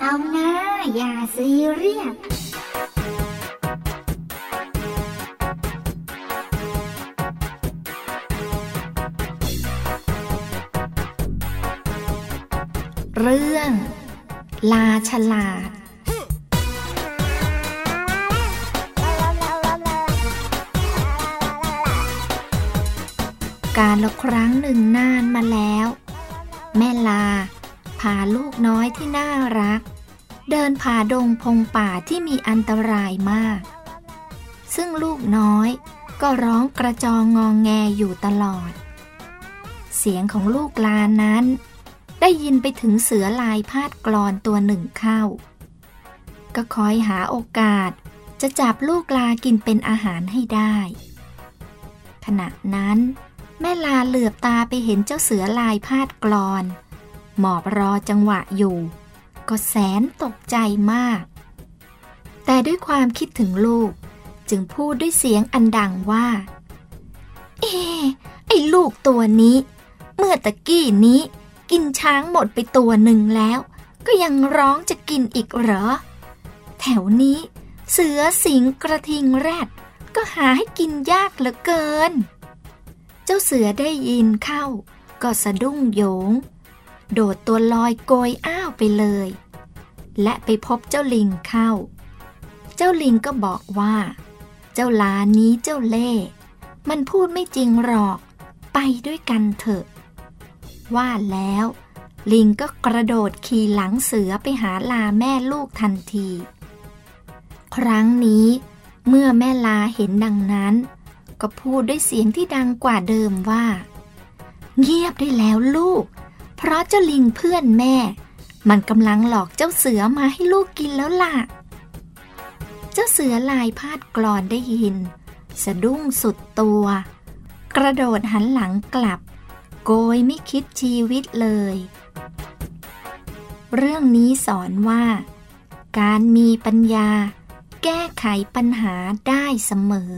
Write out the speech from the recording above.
เอย่าซีเรียสเรื่อง ลาฉลาด การละครั้งหนึ่งนานมาแล้ว แม่ลา พาลูกน้อยที่น่ารัก เดินผ่าดงพงป่าที่มีอันตรายมาก ซึ่งลูกน้อยก็ร้องกระจองงองแงอยู่ตลอด เสียงของลูกลานั้น ได้ยินไปถึงเสือลายพาดกรอนตัวหนึ่งเข้า ก็คอยหาโอกาสจะจับลูกลากินเป็นอาหารให้ได้ ขณะนั้น แม่ลาเหลือบตาไปเห็นเจ้าเสือลายพาดกรอน หมอบรอจังหวะอยู่ ก็แสนตกใจมาก แต่ด้วยความคิดถึงลูก จึงพูดด้วยเสียงอันดังว่า เอ ไอ้ลูกตัวนี้ เมื่อตะกี้นี้ กินช้างหมดไปตัวหนึ่งแล้ว ก็ยังร้องจะกินอีกเหรอ แถวนี้ เสือสิงกระทิงแรด ก็หาให้กินยากเหลือเกิน เจ้าเสือได้ยินเข้า ก็สะดุ้งโยง โดดตัวลอยโกยอ้าวไปเลย และไปพบเจ้าลิงเข้า เจ้าลิงก็บอกว่า เจ้าลานี้เจ้าเล่ มันพูดไม่จริงหรอก ไปด้วยกันเถอะ ว่าแล้ว ลิงก็กระโดดขี่หลังเสือไปหาลาแม่ลูกทันที ครั้งนี้ เมื่อแม่ลาเห็นดังนั้น ก็พูดด้วยเสียงที่ดังกว่าเดิมว่า เงียบได้แล้วลูก ราะเจ้าลิงเพื่อนแม่ มันกำลังหลอกเจ้าเสือมาให้ลูกกินแล้วล่ะ เจ้าเสือลายพาดกรอนได้ยิน สะดุ้งสุดตัว กระโดดหันหลังกลับ โกยไม่คิดชีวิตเลย เรื่องนี้สอนว่า การมีปัญญา แก้ไขปัญหาได้เสมอ